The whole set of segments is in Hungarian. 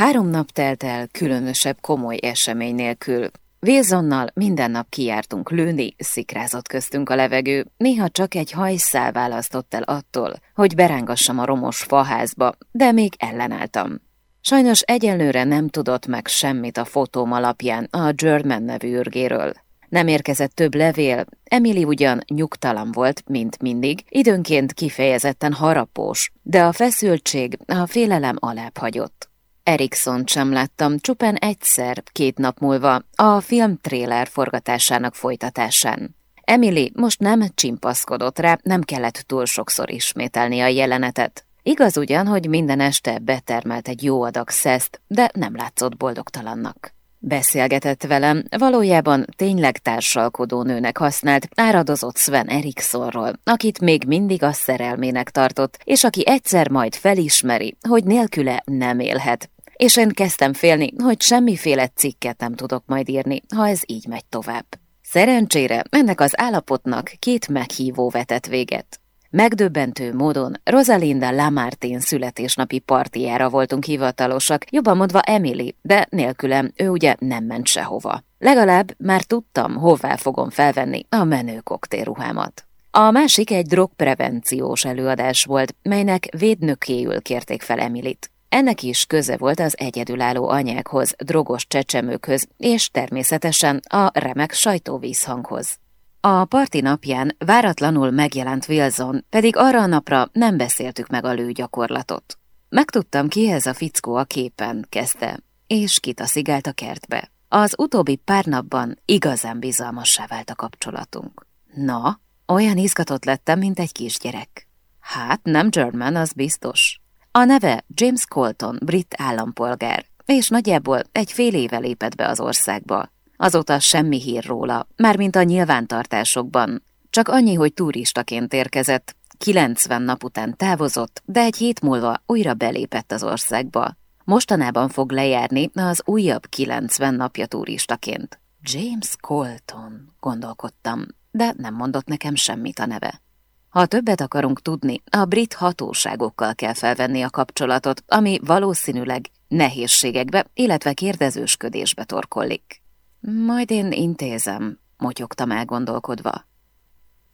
Három nap telt el különösebb komoly esemény nélkül. Wilsonnal minden nap kijártunk lőni, szikrázott köztünk a levegő, néha csak egy hajszál választott el attól, hogy berángassam a romos faházba, de még ellenálltam. Sajnos egyelőre nem tudott meg semmit a fotóm alapján a German nevű ürgéről. Nem érkezett több levél, Emily ugyan nyugtalan volt, mint mindig, időnként kifejezetten harapós, de a feszültség, a félelem alább hagyott. Erikson sem láttam, csupán egyszer, két nap múlva, a film tréler forgatásának folytatásán. Emily most nem csimpaszkodott rá, nem kellett túl sokszor ismételni a jelenetet. Igaz ugyan, hogy minden este betermelt egy jó adag szeszt, de nem látszott boldogtalannak. Beszélgetett velem, valójában tényleg társalkodó nőnek használt, áradozott Sven Eriksonról, akit még mindig a szerelmének tartott, és aki egyszer majd felismeri, hogy nélküle nem élhet. És én kezdtem félni, hogy semmiféle cikket nem tudok majd írni, ha ez így megy tovább. Szerencsére ennek az állapotnak két meghívó vetett véget. Megdöbbentő módon Rosalinda Lamartin születésnapi partiára voltunk hivatalosak, jobban mondva Emily, de nélkülem ő ugye nem ment sehova. Legalább már tudtam, hová fogom felvenni a menő koktélruhámat. A másik egy drogprevenciós előadás volt, melynek védnökéül kérték fel Emilit. Ennek is köze volt az egyedülálló anyákhoz, drogos csecsemőkhöz, és természetesen a remek sajtóvízhanghoz. A parti napján váratlanul megjelent Wilson, pedig arra a napra nem beszéltük meg a lőgyakorlatot. Megtudtam, ki ez a fickó a képen, kezdte, és kitaszigált a kertbe. Az utóbbi pár napban igazán bizalmassá vált a kapcsolatunk. Na, olyan izgatott lettem, mint egy kisgyerek. Hát, nem German, az biztos. A neve James Colton, brit állampolgár, és nagyjából egy fél éve lépett be az országba. Azóta semmi hír róla, mármint a nyilvántartásokban. Csak annyi, hogy turistaként érkezett, 90 nap után távozott, de egy hét múlva újra belépett az országba. Mostanában fog lejárni az újabb 90 napja turistaként. James Colton, gondolkodtam, de nem mondott nekem semmit a neve. Ha többet akarunk tudni, a brit hatóságokkal kell felvenni a kapcsolatot, ami valószínűleg nehézségekbe, illetve kérdezősködésbe torkollik. Majd én intézem, motyogtam elgondolkodva.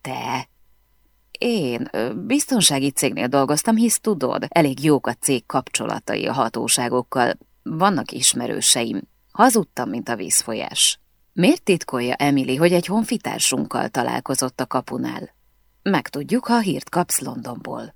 Te? Én biztonsági cégnél dolgoztam, hisz tudod, elég jók a cég kapcsolatai a hatóságokkal. Vannak ismerőseim. Hazudtam, mint a vízfolyás. Miért titkolja Emily, hogy egy honfitársunkkal találkozott a kapunál? Megtudjuk, ha hírt kapsz Londonból.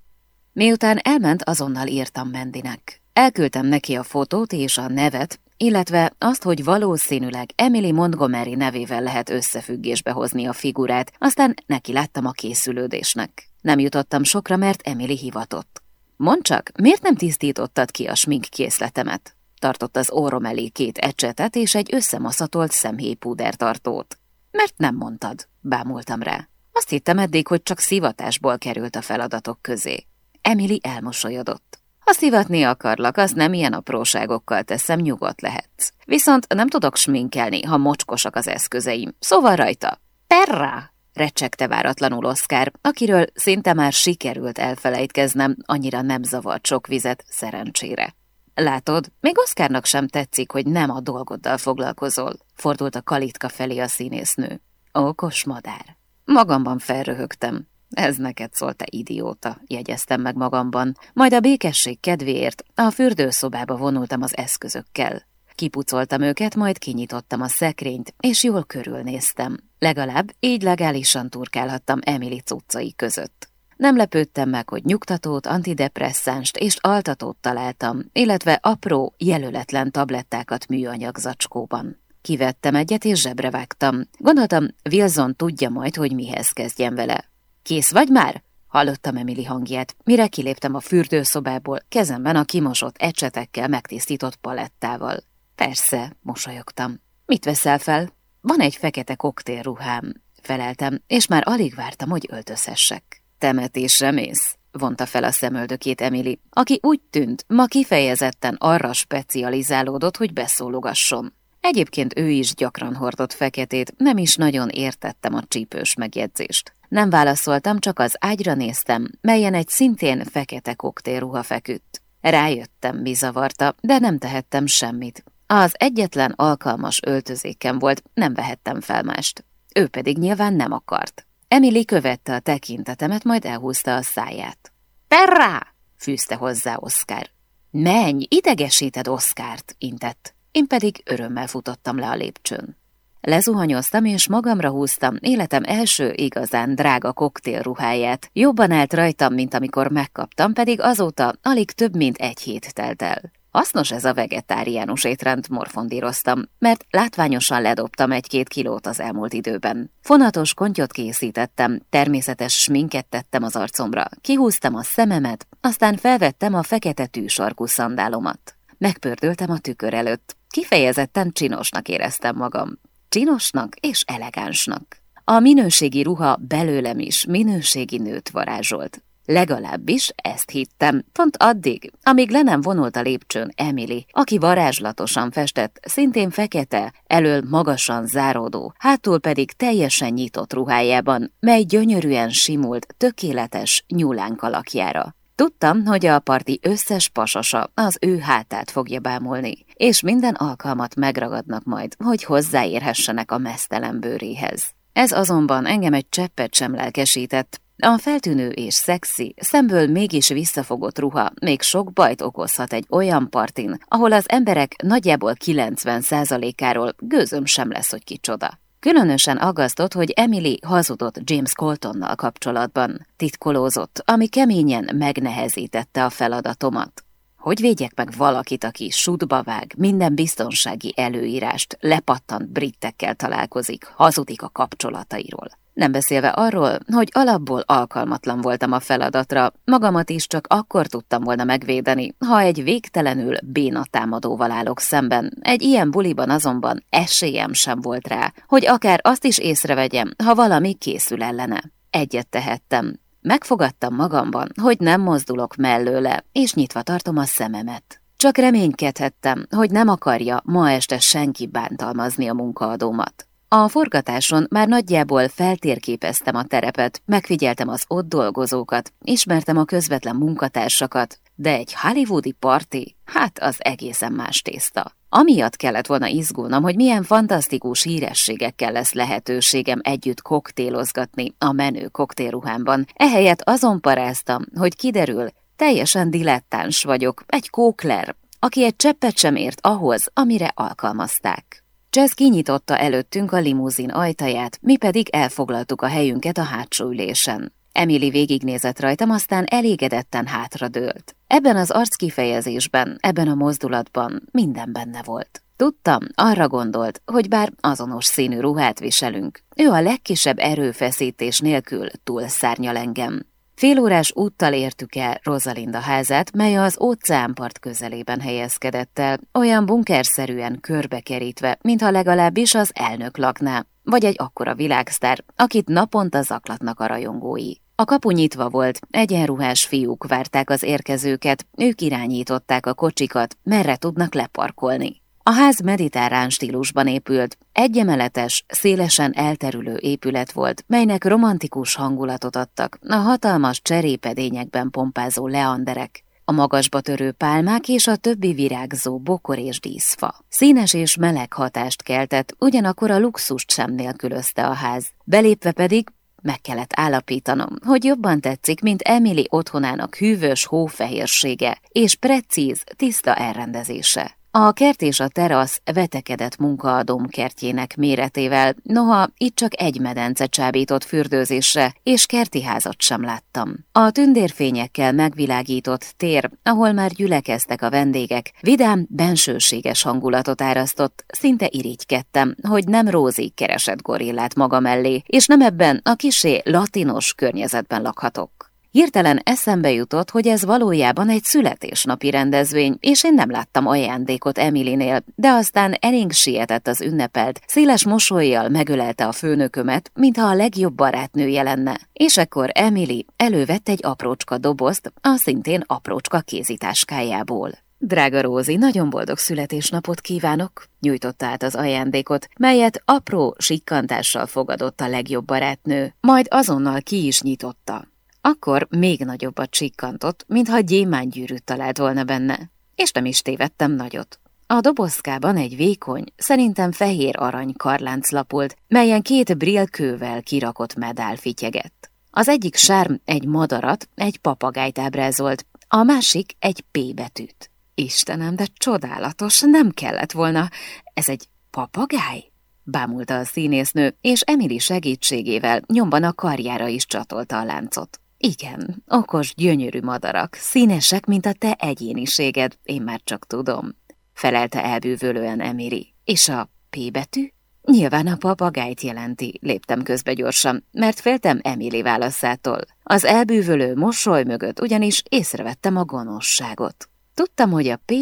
Miután elment, azonnal írtam Mendinek. Elküldtem neki a fotót és a nevet, illetve azt, hogy valószínűleg Emily Montgomery nevével lehet összefüggésbe hozni a figurát, aztán neki láttam a készülődésnek. Nem jutottam sokra, mert Emily hivatott. Mondd csak, miért nem tisztítottad ki a smink készletemet? Tartott az orrom elé két ecsetet és egy összemaszatolt szemhéjpúdertartót. Mert nem mondtad, bámultam rá. Azt hittem eddig, hogy csak szivatásból került a feladatok közé. Emily elmosolyodott. Ha szivatni akarlak, az nem ilyen apróságokkal teszem, nyugodt lehetsz. Viszont nem tudok sminkelni, ha mocskosak az eszközeim. Szóval rajta. Perra! recsegte váratlanul Oszkár, akiről szinte már sikerült elfelejtkeznem, annyira nem zavart sok vizet, szerencsére. Látod, még Oszkárnak sem tetszik, hogy nem a dolgoddal foglalkozol, fordult a kalitka felé a színésznő. Okos madár. Magamban felröhögtem. Ez neked szólt, te idióta, jegyeztem meg magamban. Majd a békesség kedvéért a fürdőszobába vonultam az eszközökkel. Kipucoltam őket, majd kinyitottam a szekrényt, és jól körülnéztem. Legalább így legálisan turkálhattam Emily cuccai között. Nem lepődtem meg, hogy nyugtatót, antidepresszánst és altatót találtam, illetve apró, jelöletlen tablettákat műanyag zacskóban. Kivettem egyet és zsebre vágtam. Gondoltam, Wilson tudja majd, hogy mihez kezdjem vele. Kész vagy már? Hallottam Emily hangját, mire kiléptem a fürdőszobából, kezemben a kimosott ecsetekkel megtisztított palettával. Persze, mosolyogtam. Mit veszel fel? Van egy fekete koktélruhám, feleltem, és már alig vártam, hogy öltözhessek. Temetésre mész? vonta fel a szemöldökét Emily, aki úgy tűnt, ma kifejezetten arra specializálódott, hogy beszólogasson. Egyébként ő is gyakran hordott feketét, nem is nagyon értettem a csípős megjegyzést. Nem válaszoltam, csak az ágyra néztem, melyen egy szintén fekete koktélruha feküdt. Rájöttem, mi zavarta, de nem tehettem semmit. Az egyetlen alkalmas öltözékem volt, nem vehettem fel mást. Ő pedig nyilván nem akart. Emily követte a tekintetemet, majd elhúzta a száját. Perrá! fűzte hozzá Oszkár. Menj, idegesíted Oszkárt, intett. Én pedig örömmel futottam le a lépcsőn. Lezuhanyoztam, és magamra húztam életem első igazán drága koktélruháját. Jobban állt rajtam, mint amikor megkaptam, pedig azóta alig több mint egy hét telt el. Hasznos ez a vegetáriánus étrend, morfondíroztam, mert látványosan ledobtam egy-két kilót az elmúlt időben. Fonatos kontyot készítettem, természetes sminket tettem az arcomra, kihúztam a szememet, aztán felvettem a fekete tűsarkú szandálomat. Megpördültem a tükör előtt. Kifejezetten csinosnak éreztem magam. Csinosnak és elegánsnak. A minőségi ruha belőlem is minőségi nőt varázsolt. Legalábbis ezt hittem, pont addig, amíg le nem vonult a lépcsőn Emily, aki varázslatosan festett, szintén fekete, elől magasan záródó, hátul pedig teljesen nyitott ruhájában, mely gyönyörűen simult, tökéletes nyúlánk alakjára. Tudtam, hogy a parti összes pasasa az ő hátát fogja bámulni, és minden alkalmat megragadnak majd, hogy hozzáérhessenek a mesztelen bőréhez. Ez azonban engem egy cseppet sem lelkesített, a feltűnő és szexi, szemből mégis visszafogott ruha még sok bajt okozhat egy olyan partin, ahol az emberek nagyjából 90%-áról gőzöm sem lesz, hogy kicsoda. Különösen aggasztott, hogy Emily hazudott James Coltonnal kapcsolatban. Titkolózott, ami keményen megnehezítette a feladatomat. Hogy védjek meg valakit, aki sútba vág, minden biztonsági előírást, lepattant brittekkel találkozik, hazudik a kapcsolatairól. Nem beszélve arról, hogy alapból alkalmatlan voltam a feladatra, magamat is csak akkor tudtam volna megvédeni, ha egy végtelenül béna támadóval állok szemben. Egy ilyen buliban azonban esélyem sem volt rá, hogy akár azt is észrevegyem, ha valami készül ellene. Egyet tehettem. Megfogadtam magamban, hogy nem mozdulok mellőle, és nyitva tartom a szememet. Csak reménykedhettem, hogy nem akarja ma este senki bántalmazni a munkaadómat. A forgatáson már nagyjából feltérképeztem a terepet, megfigyeltem az ott dolgozókat, ismertem a közvetlen munkatársakat, de egy hollywoodi parti, hát az egészen más tészta. Amiatt kellett volna izgulnom, hogy milyen fantasztikus hírességekkel lesz lehetőségem együtt koktélozgatni a menő koktélruhámban. Ehelyett azon paráztam, hogy kiderül, teljesen dilettáns vagyok, egy kókler, aki egy cseppet sem ért ahhoz, amire alkalmazták. Jazz kinyitotta előttünk a limuzin ajtaját, mi pedig elfoglaltuk a helyünket a hátsó ülésen. Emily végignézett rajtam, aztán elégedetten hátradőlt. Ebben az arckifejezésben, ebben a mozdulatban minden benne volt. Tudtam, arra gondolt, hogy bár azonos színű ruhát viselünk, ő a legkisebb erőfeszítés nélkül túlszárnyal engem. Félórás úttal értük el Rosalinda házát, mely az óceánpart közelében helyezkedett el, olyan bunkerszerűen körbekerítve, mintha legalábbis az elnök lakná, vagy egy akkora világsztár, akit naponta zaklatnak a rajongói. A kapu nyitva volt, egyenruhás fiúk várták az érkezőket, ők irányították a kocsikat, merre tudnak leparkolni. A ház mediterrán stílusban épült, egyemeletes, szélesen elterülő épület volt, melynek romantikus hangulatot adtak a hatalmas cserépedényekben pompázó leanderek, a magasba törő pálmák és a többi virágzó bokor és díszfa. Színes és meleg hatást keltett, ugyanakkor a luxust sem nélkülözte a ház. Belépve pedig meg kellett állapítanom, hogy jobban tetszik, mint Emily otthonának hűvös hófehérsége és precíz, tiszta elrendezése. A kert és a terasz vetekedett munkaadóm kertjének méretével, noha itt csak egy medence csábított fürdőzésre, és kerti házat sem láttam. A tündérfényekkel megvilágított tér, ahol már gyülekeztek a vendégek, vidám, bensőséges hangulatot árasztott, szinte irigykedtem, hogy nem Rózi keresett gorillát maga mellé, és nem ebben a kisé latinos környezetben lakhatok. Hirtelen eszembe jutott, hogy ez valójában egy születésnapi rendezvény, és én nem láttam ajándékot Emilinél, de aztán elénk sietett az ünnepelt, széles mosolyjal megölelte a főnökömet, mintha a legjobb barátnője lenne. És ekkor Emily elővett egy aprócska dobozt, a szintén aprócska kézitáskájából. Drága Rózi, nagyon boldog születésnapot kívánok! Nyújtotta át az ajándékot, melyet apró sikkantással fogadott a legjobb barátnő, majd azonnal ki is nyitotta. Akkor még nagyobbat csikkantott, mintha gyémánygyűrűt talált volna benne. És nem is tévedtem nagyot. A dobozkában egy vékony, szerintem fehér arany karlánc lapult, melyen két brillkővel kirakott medál fityegett. Az egyik sárm egy madarat, egy papagájt ábrázolt, a másik egy P betűt. Istenem, de csodálatos, nem kellett volna. Ez egy papagáj? Bámulta a színésznő, és Emily segítségével nyomban a karjára is csatolta a láncot. Igen, okos, gyönyörű madarak, színesek, mint a te egyéniséged, én már csak tudom felelte elbűvölően Emiri. És a P betű? Nyilván a papagájt jelenti, léptem közbe gyorsan, mert féltem Emily válaszától. Az elbűvölő mosoly mögött ugyanis észrevettem a gonoszságot. Tudtam, hogy a P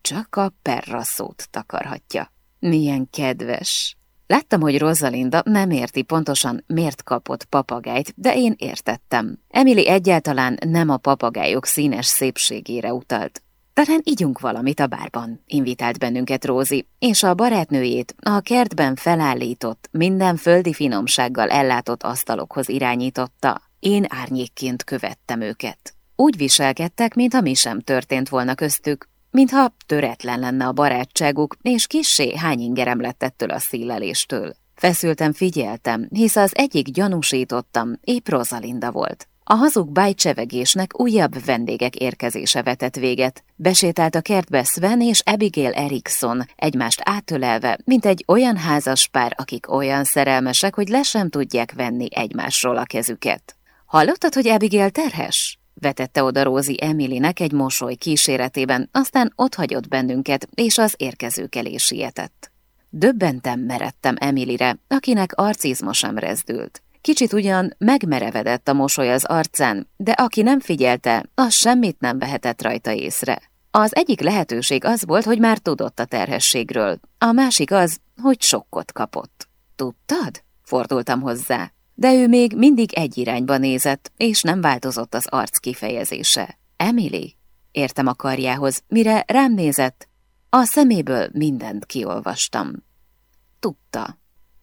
csak a perra szót takarhatja. Milyen kedves! Láttam, hogy Rosalinda nem érti pontosan, miért kapott papagájt, de én értettem. Emily egyáltalán nem a papagájok színes szépségére utalt. Talán ígyunk valamit a bárban, invitált bennünket Rózi, és a barátnőjét a kertben felállított, minden földi finomsággal ellátott asztalokhoz irányította. Én árnyékként követtem őket. Úgy viselkedtek, mintha mi sem történt volna köztük, mintha töretlen lenne a barátságuk, és kissé hány ingerem lett ettől a szíleléstől. Feszültem, figyeltem, hisz az egyik gyanúsítottam, épp Rosalinda volt. A hazug bájcsevegésnek újabb vendégek érkezése vetett véget. Besétált a kertbe Sven és Abigail Erikson, egymást átölelve, mint egy olyan házas pár, akik olyan szerelmesek, hogy le sem tudják venni egymásról a kezüket. Hallottad, hogy Abigail terhes? Vetette oda Rózi Emilynek egy mosoly kíséretében, aztán hagyott bennünket, és az érkezők elé sietett. Döbbentem meredtem Emilyre, akinek arcizma sem rezdült. Kicsit ugyan megmerevedett a mosoly az arcán, de aki nem figyelte, az semmit nem vehetett rajta észre. Az egyik lehetőség az volt, hogy már tudott a terhességről, a másik az, hogy sokkot kapott. Tudtad? Fordultam hozzá. De ő még mindig egy irányba nézett, és nem változott az arc kifejezése. Emily? Értem a karjához, mire rám nézett, a szeméből mindent kiolvastam. Tudta.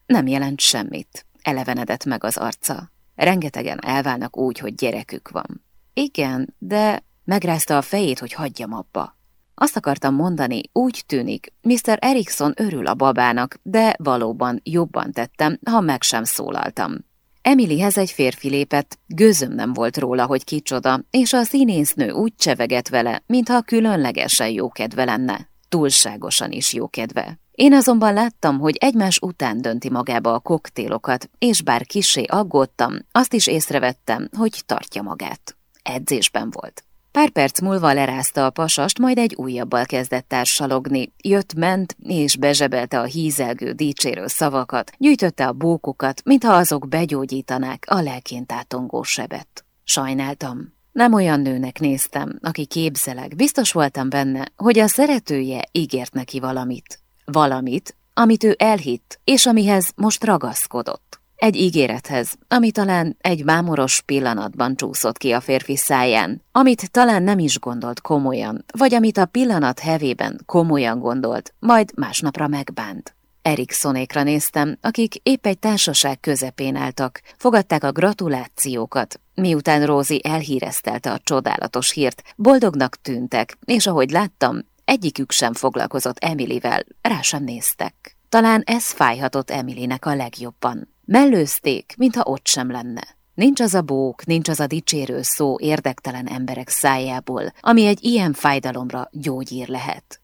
Nem jelent semmit. Elevenedett meg az arca. Rengetegen elválnak úgy, hogy gyerekük van. Igen, de megrázta a fejét, hogy hagyjam abba. Azt akartam mondani, úgy tűnik, Mr. Erikson örül a babának, de valóban jobban tettem, ha meg sem szólaltam. Emilyhez egy férfi lépett, gőzöm nem volt róla, hogy kicsoda, és a színésznő úgy csevegett vele, mintha különlegesen jókedve lenne. Túlságosan is jókedve. Én azonban láttam, hogy egymás után dönti magába a koktélokat, és bár kisé aggódtam, azt is észrevettem, hogy tartja magát. Edzésben volt. Pár perc múlva lerázta a pasast, majd egy újabbal kezdett társalogni. Jött-ment, és bezsebelte a hízelgő, dicsérő szavakat, gyűjtötte a bókokat, mintha azok begyógyítanák a lelként átongó sebet. Sajnáltam. Nem olyan nőnek néztem, aki képzeleg. Biztos voltam benne, hogy a szeretője ígért neki valamit. Valamit, amit ő elhitt, és amihez most ragaszkodott. Egy ígérethez, ami talán egy mámoros pillanatban csúszott ki a férfi száján, amit talán nem is gondolt komolyan, vagy amit a pillanat hevében komolyan gondolt, majd másnapra megbánt. Eriksonékra néztem, akik épp egy társaság közepén álltak, fogadták a gratulációkat, miután Rózi elhíreztelte a csodálatos hírt, boldognak tűntek, és ahogy láttam, Egyikük sem foglalkozott Emilivel, rá sem néztek. Talán ez fájhatott Emilinek a legjobban. Mellőzték, mintha ott sem lenne. Nincs az a bók, nincs az a dicsérő szó érdektelen emberek szájából, ami egy ilyen fájdalomra gyógyír lehet.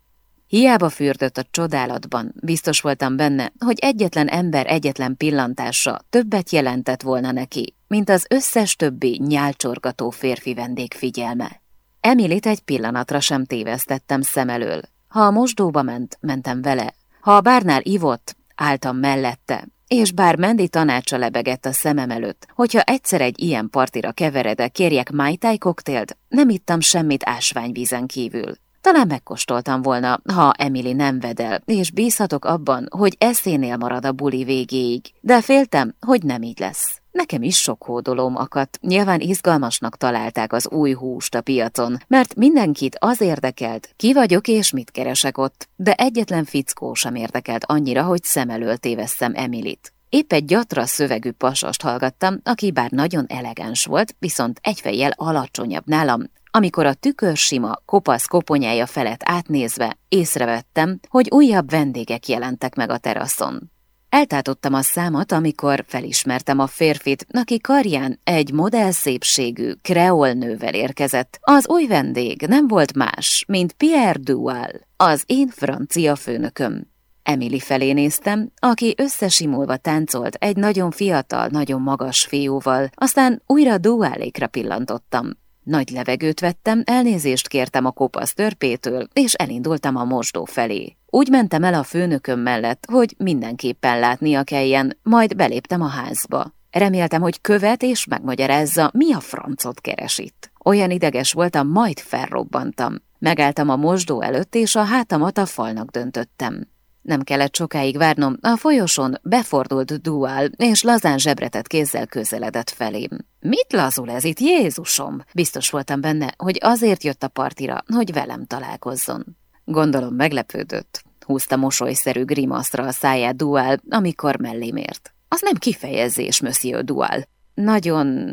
Hiába fürdött a csodálatban, biztos voltam benne, hogy egyetlen ember egyetlen pillantása többet jelentett volna neki, mint az összes többi nyálcsorgató férfi vendég figyelme. Emilit egy pillanatra sem tévesztettem szem elől. Ha a mosdóba ment, mentem vele. Ha a bárnál ivott, álltam mellette, és bár Mendi tanácsa lebegett a szemem előtt, hogyha egyszer egy ilyen partira keveredek, kérjek Mai Tai koktélt, nem ittam semmit ásványvízen kívül. Talán megkóstoltam volna, ha Emily nem vedel, és bízhatok abban, hogy eszénél marad a buli végéig, de féltem, hogy nem így lesz. Nekem is sok hódolóm akadt. Nyilván izgalmasnak találták az új húst a piacon, mert mindenkit az érdekelt, ki vagyok és mit keresek ott, de egyetlen fickó sem érdekelt annyira, hogy szem elől tévesszem Emilit. Épp egy gyatra szövegű pasast hallgattam, aki bár nagyon elegáns volt, viszont egyfejjel alacsonyabb nálam, amikor a tükör sima, kopasz koponyája felett átnézve észrevettem, hogy újabb vendégek jelentek meg a teraszon. Eltátottam a számat, amikor felismertem a férfit, aki karján egy modell szépségű kreol nővel érkezett. Az új vendég nem volt más, mint Pierre Dual, az én francia főnököm. Emily felé néztem, aki összesimulva táncolt egy nagyon fiatal, nagyon magas fiúval, aztán újra Dualékra pillantottam. Nagy levegőt vettem, elnézést kértem a kopasz törpétől, és elindultam a mosdó felé. Úgy mentem el a főnököm mellett, hogy mindenképpen látnia kelljen, majd beléptem a házba. Reméltem, hogy követ és megmagyarázza, mi a francot keres itt. Olyan ideges voltam, majd felrobbantam. Megálltam a mosdó előtt, és a hátamat a falnak döntöttem. Nem kellett sokáig várnom, a folyosón befordult duál, és lazán zsebretett kézzel közeledett felém. Mit lazul ez itt, Jézusom? Biztos voltam benne, hogy azért jött a partira, hogy velem találkozzon. Gondolom meglepődött. Húzta mosolyszerű grimaszra a száját duál, amikor mellém ért. Az nem kifejezés, Monsieur Dual. Nagyon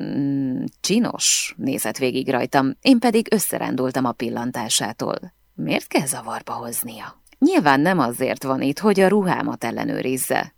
csinos, nézett végig rajtam, én pedig összerendultam a pillantásától. Miért kell zavarba hoznia? Nyilván nem azért van itt, hogy a ruhámat ellenőrizze.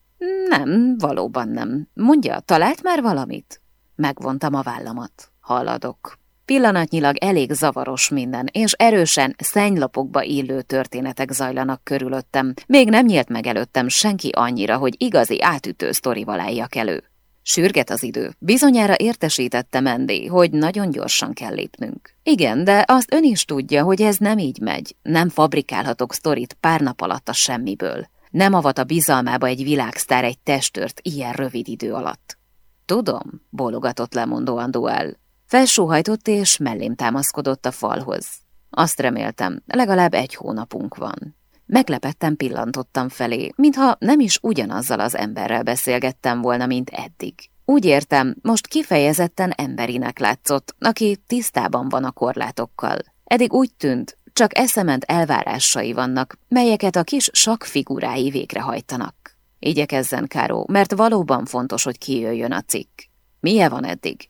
Nem, valóban nem. Mondja, talált már valamit? Megvontam a vállamat. Haladok. Pillanatnyilag elég zavaros minden, és erősen szennylapokba illő történetek zajlanak körülöttem. Még nem nyílt meg előttem senki annyira, hogy igazi átütő sztorival álljak elő. Sürget az idő. Bizonyára értesítette Mendi, hogy nagyon gyorsan kell lépnünk. Igen, de azt ön is tudja, hogy ez nem így megy. Nem fabrikálhatok sztorit pár nap alatt a semmiből. Nem avat a bizalmába egy világsztár egy testört ilyen rövid idő alatt. Tudom, bólogatott lemondóan Duel. Felsóhajtott és mellém támaszkodott a falhoz. Azt reméltem, legalább egy hónapunk van. Meglepetten pillantottam felé, mintha nem is ugyanazzal az emberrel beszélgettem volna, mint eddig. Úgy értem, most kifejezetten emberinek látszott, aki tisztában van a korlátokkal. Eddig úgy tűnt, csak eszement elvárásai vannak, melyeket a kis sakfigurái végrehajtanak. Igyekezzen, Káró, mert valóban fontos, hogy kijöjjön a cikk. Milyen van eddig?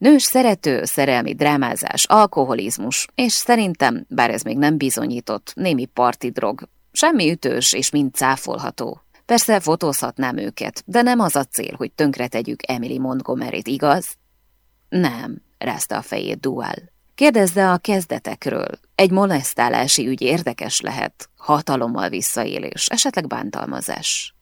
Nős szerető, szerelmi drámázás, alkoholizmus, és szerintem, bár ez még nem bizonyított, némi parti drog. Semmi ütős és mind cáfolható. Persze fotózhatnám őket, de nem az a cél, hogy tönkretegyük Emily Montgomery-t, igaz? Nem, rázta a fejét Dual. Kérdezze a kezdetekről. Egy molesztálási ügy érdekes lehet, hatalommal visszaélés, esetleg bántalmazás.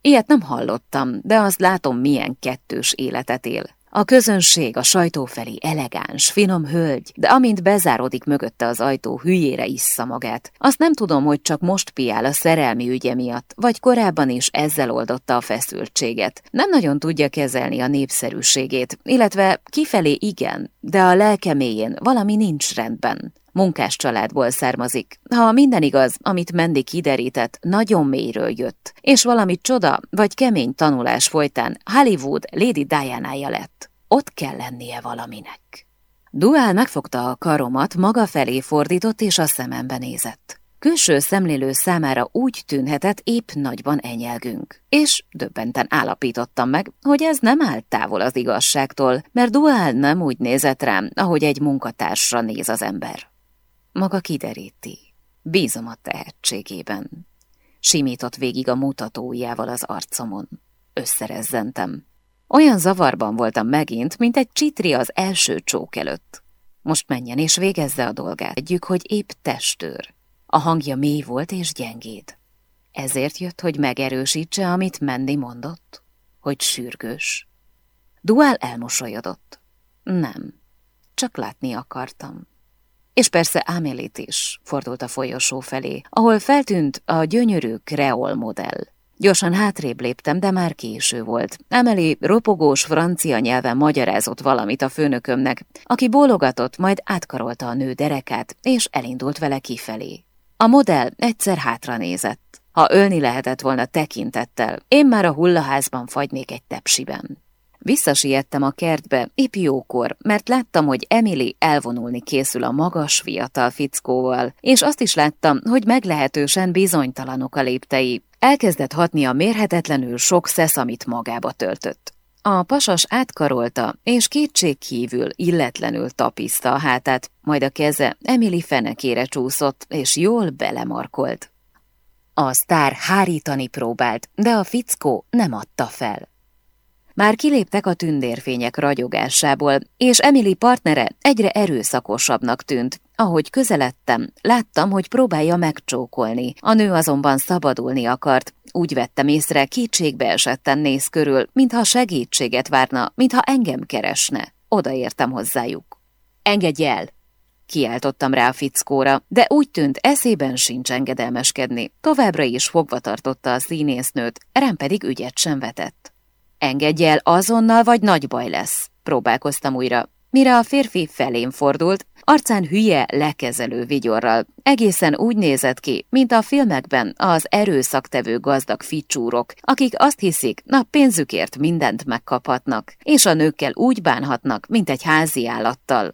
Ilyet nem hallottam, de azt látom, milyen kettős életet él. A közönség a sajtó felé elegáns, finom hölgy, de amint bezárodik mögötte az ajtó, hülyére issza magát. Azt nem tudom, hogy csak most piál a szerelmi ügye miatt, vagy korábban is ezzel oldotta a feszültséget. Nem nagyon tudja kezelni a népszerűségét, illetve kifelé igen, de a lelke mélyén valami nincs rendben. Munkás családból származik. Ha minden igaz, amit Mendi kiderített, nagyon mélyről jött, és valami csoda vagy kemény tanulás folytán Hollywood Lady Diana-ja lett. Ott kell lennie valaminek. Duál megfogta a karomat, maga felé fordított és a szemembe nézett. Külső szemlélő számára úgy tűnhetett, épp nagyban enyelgünk. És döbbenten állapítottam meg, hogy ez nem állt távol az igazságtól, mert Duál nem úgy nézett rám, ahogy egy munkatársra néz az ember. Maga kideríti. Bízom a tehetségében. Simított végig a mutatójával az arcomon. Összerezzentem. Olyan zavarban voltam megint, mint egy csitri az első csók előtt. Most menjen és végezze a dolgát. Együk, hogy épp testőr. A hangja mély volt és gyengéd. Ezért jött, hogy megerősítse, amit Mendi mondott? Hogy sürgős. Duál elmosolyodott. Nem, csak látni akartam. És persze Amélit is fordult a folyosó felé, ahol feltűnt a gyönyörű kreol modell. Gyorsan hátrébb léptem, de már késő volt. Emeli ropogós francia nyelven magyarázott valamit a főnökömnek, aki bólogatott, majd átkarolta a nő derekát, és elindult vele kifelé. A modell egyszer hátra nézett. Ha ölni lehetett volna tekintettel, én már a hullaházban fagynék egy tepsiben. Visszasiettem a kertbe, épp jókor, mert láttam, hogy Emily elvonulni készül a magas, fiatal fickóval, és azt is láttam, hogy meglehetősen bizonytalanok a léptei. Elkezdett hatni a mérhetetlenül sok szesz, amit magába töltött. A pasas átkarolta, és kétségkívül illetlenül tapiszta a hátát, majd a keze Emily fenekére csúszott, és jól belemarkolt. A sztár hárítani próbált, de a fickó nem adta fel. Már kiléptek a tündérfények ragyogásából, és Emily partnere egyre erőszakosabbnak tűnt. Ahogy közeledtem, láttam, hogy próbálja megcsókolni. A nő azonban szabadulni akart. Úgy vettem észre, kétségbe esetten néz körül, mintha segítséget várna, mintha engem keresne. Odaértem hozzájuk. Engedj el! Kiáltottam rá a fickóra, de úgy tűnt eszében sincs engedelmeskedni. Továbbra is fogva tartotta a színésznőt, rám pedig ügyet sem vetett. Engedj el azonnal, vagy nagy baj lesz, próbálkoztam újra, mire a férfi felém fordult, arcán hülye, lekezelő vigyorral. Egészen úgy nézett ki, mint a filmekben az erőszaktevő gazdag ficsúrok, akik azt hiszik, na pénzükért mindent megkaphatnak, és a nőkkel úgy bánhatnak, mint egy házi állattal.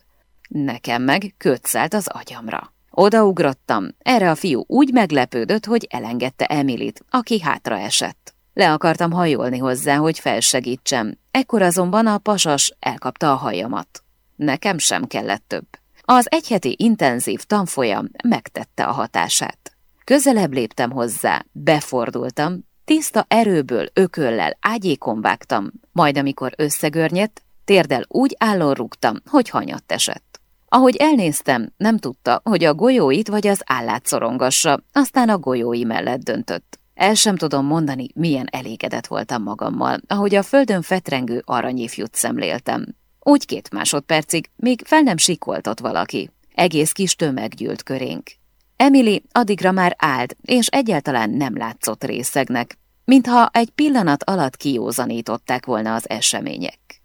Nekem meg kötszelt az agyamra. Odaugrottam, erre a fiú úgy meglepődött, hogy elengedte Emilit, aki hátra esett. Le akartam hajolni hozzá, hogy felsegítsem, ekkor azonban a pasas elkapta a hajamat. Nekem sem kellett több. Az egyheti intenzív tanfolyam megtette a hatását. Közelebb léptem hozzá, befordultam, tiszta erőből, ököllel ágyékon vágtam, majd amikor összegörnyedt, térdel úgy állon rúgtam, hogy hanyatt esett. Ahogy elnéztem, nem tudta, hogy a golyóit vagy az állát szorongassa, aztán a golyói mellett döntött. El sem tudom mondani, milyen elégedett voltam magammal, ahogy a földön fetrengő aranyifjút szemléltem. Úgy két másodpercig, még fel nem sikoltott valaki. Egész kis tömeg gyűlt körénk. Emily addigra már állt, és egyáltalán nem látszott részegnek, mintha egy pillanat alatt kiózanították volna az események.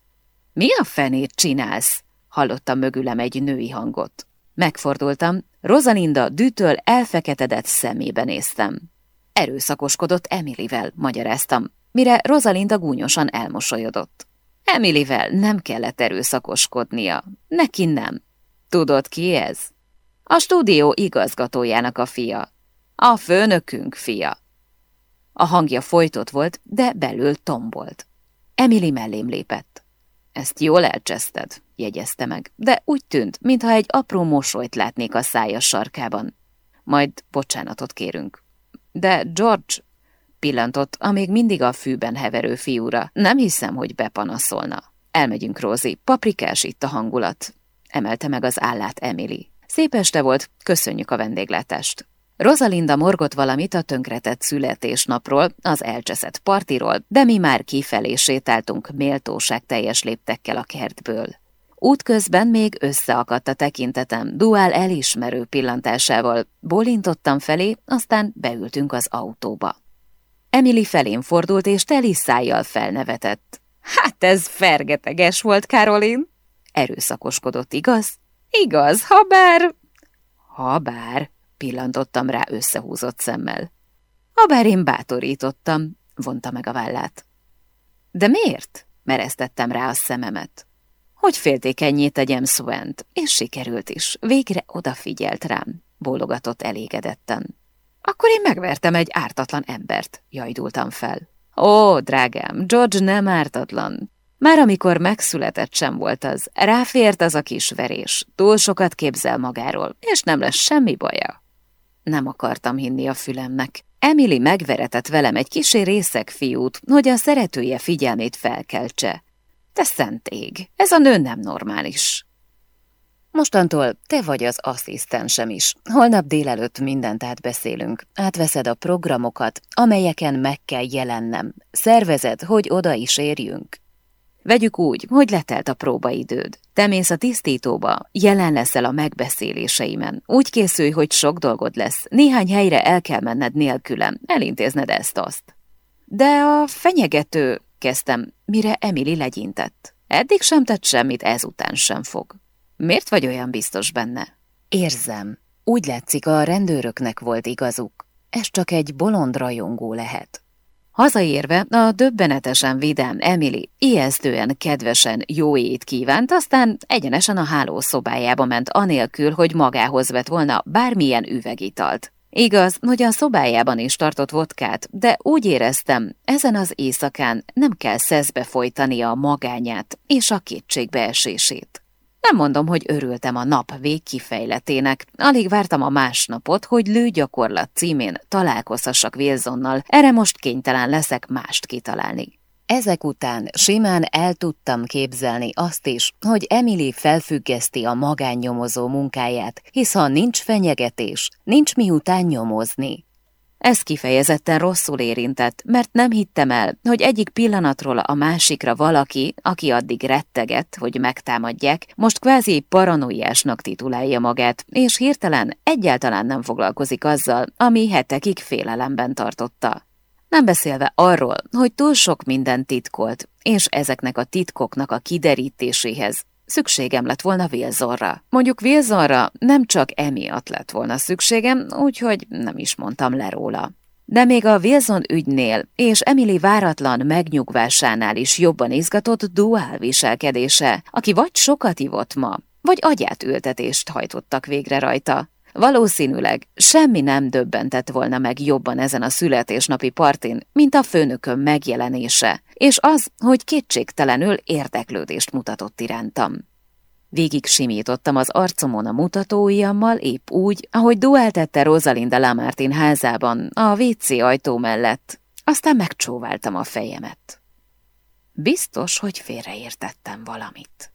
Mi a fenét csinálsz? hallottam mögülem egy női hangot. Megfordultam, Rosalinda dűtől elfeketedett szemébe néztem. Erőszakoskodott Emilivel, magyaráztam, mire Rosalinda gúnyosan elmosolyodott. Emilivel nem kellett erőszakoskodnia. Neki nem. Tudod ki ez? A stúdió igazgatójának a fia. A főnökünk fia. A hangja folytott volt, de belül tombolt. Emily mellém lépett. Ezt jól elcseszted, jegyezte meg, de úgy tűnt, mintha egy apró mosolyt látnék a szája sarkában. Majd bocsánatot kérünk. De George pillantott a még mindig a fűben heverő fiúra. Nem hiszem, hogy bepanaszolna. Elmegyünk, Rózi, paprikás itt a hangulat. Emelte meg az állát Emily. Szép este volt, köszönjük a vendéglátást. Rosalinda morgott valamit a tönkretett születésnapról, az elcseszett partiról, de mi már kifelé sétáltunk méltóság teljes léptekkel a kertből. Útközben még összeakadt a tekintetem, duál elismerő pillantásával. Bólintottam felé, aztán beültünk az autóba. Emily felém fordult, és teli szájjal felnevetett. Hát ez fergeteges volt, Karolin. Erőszakoskodott, igaz? Igaz, ha bár... Ha bár, pillantottam rá összehúzott szemmel. Ha bár én bátorítottam, vonta meg a vállát. De miért? mereztettem rá a szememet hogy féltékenyé tegyem Swent, és sikerült is. Végre odafigyelt rám, bólogatott elégedetten. Akkor én megvertem egy ártatlan embert, jajdultam fel. Ó, drágám, George nem ártatlan. Már amikor megszületett sem volt az, ráfért az a kis verés, túl sokat képzel magáról, és nem lesz semmi baja. Nem akartam hinni a fülemnek. Emily megveretett velem egy kisé részeg fiút, hogy a szeretője figyelmét felkeltse. Te szent ég, ez a nő nem normális. Mostantól te vagy az asszisztensem is. Holnap délelőtt mindent átbeszélünk. Átveszed a programokat, amelyeken meg kell jelennem. Szervezed, hogy oda is érjünk. Vegyük úgy, hogy letelt a próbaidőd. Te mész a tisztítóba, jelen leszel a megbeszéléseimen. Úgy készülj, hogy sok dolgod lesz. Néhány helyre el kell menned nélkülem, elintézned ezt-azt. De a fenyegető, kezdtem, mire Emily legyintett. Eddig sem tett semmit, ezután sem fog. Miért vagy olyan biztos benne? Érzem. Úgy látszik, a rendőröknek volt igazuk. Ez csak egy bolond rajongó lehet. Hazaérve a döbbenetesen vidám Emily ijesztően kedvesen jó ét kívánt, aztán egyenesen a hálószobájába ment anélkül, hogy magához vett volna bármilyen üvegitalt. Igaz, hogy a szobájában is tartott vodkát, de úgy éreztem, ezen az éjszakán nem kell szeszbe folytani a magányát és a kétségbeesését. Nem mondom, hogy örültem a nap végkifejletének, alig vártam a másnapot, hogy lőgyakorlat címén találkozhassak Wilsonnal, erre most kénytelen leszek mást kitalálni. Ezek után simán el tudtam képzelni azt is, hogy Emily felfüggeszti a magánnyomozó munkáját, hisz ha nincs fenyegetés, nincs miután nyomozni. Ez kifejezetten rosszul érintett, mert nem hittem el, hogy egyik pillanatról a másikra valaki, aki addig rettegett, hogy megtámadják, most kvázi paranoiásnak titulálja magát, és hirtelen egyáltalán nem foglalkozik azzal, ami hetekig félelemben tartotta. Nem beszélve arról, hogy túl sok minden titkolt, és ezeknek a titkoknak a kiderítéséhez szükségem lett volna Wilsonra. Mondjuk Wilsonra nem csak emiatt lett volna szükségem, úgyhogy nem is mondtam le róla. De még a Wilson ügynél és Emily váratlan megnyugvásánál is jobban izgatott duál viselkedése, aki vagy sokat ivott ma, vagy agyát ültetést hajtottak végre rajta. Valószínűleg semmi nem döbbentett volna meg jobban ezen a születésnapi partin, mint a főnököm megjelenése, és az, hogy kétségtelenül érdeklődést mutatott irántam. Végig simítottam az arcomon a mutatóujjammal, épp úgy, ahogy duáltette Rosalinda Lamartin házában, a WC ajtó mellett. Aztán megcsóváltam a fejemet. Biztos, hogy félreértettem valamit.